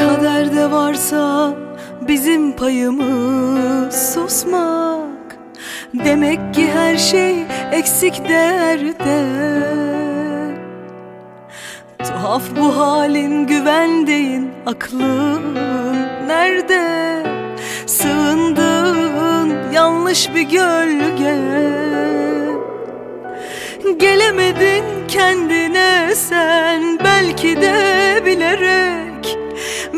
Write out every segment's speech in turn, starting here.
Kaderde varsa bizim payımız susmak. Demek ki her şey eksik derde. Tuhaf bu halin güvendiğin aklın nerede? Sığındığın yanlış bir gölge. Gelemedin kendine sen belki de bilerek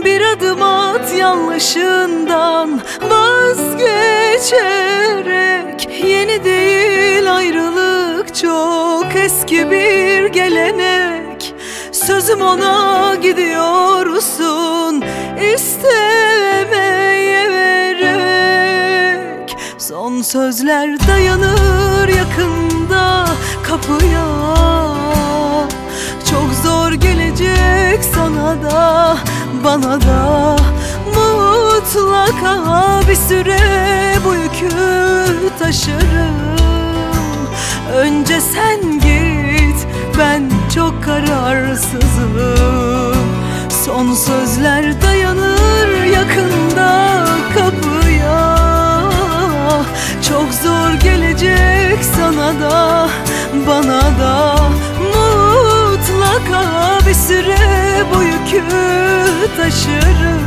Bir adım at yanlışından. Vazgeçerek Yeni değil ayrılık çok eski bir gelenek. Sözüm ona gidiyorsun istemeye vererek. Son sözler dayanır yakında bana da Mutlaka bir süre bu yükü taşırım. Önce sen git ben çok kararsızım. Son sözler dayanır yakında kapıya. Çok zor gelecek sana da bana da. Mutlaka bir süre bu yükü taşırım.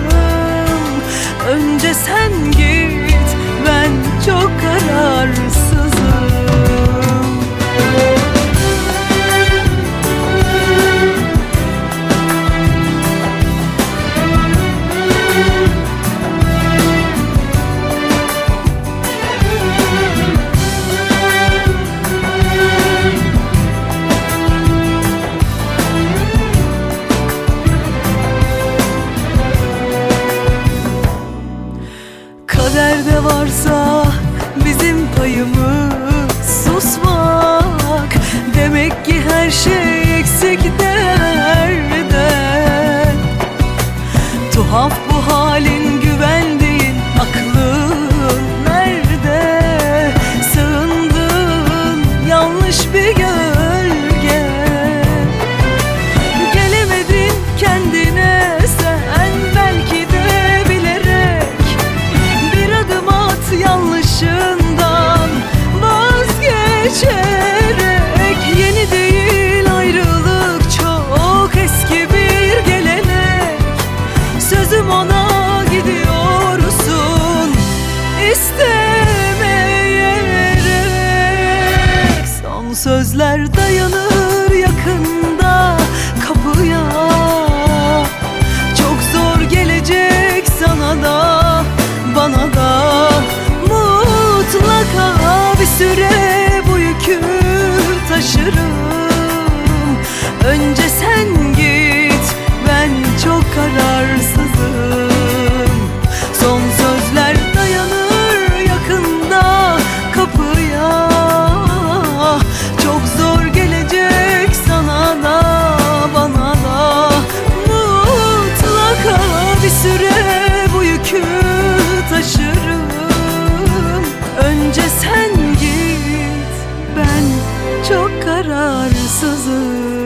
Önce sen git ben çok kararsızım Tuhaf bu halin güvendiğin aklın nerede? Sığındığın yanlış bir gölge. Gelemedin kendine sen belki de bilerek. Bir adım at yanlışından vazgeçerek sözler dayanır yakında kapıya. Çok zor gelecek sana da bana da. Mutlaka bir süre çaresizim.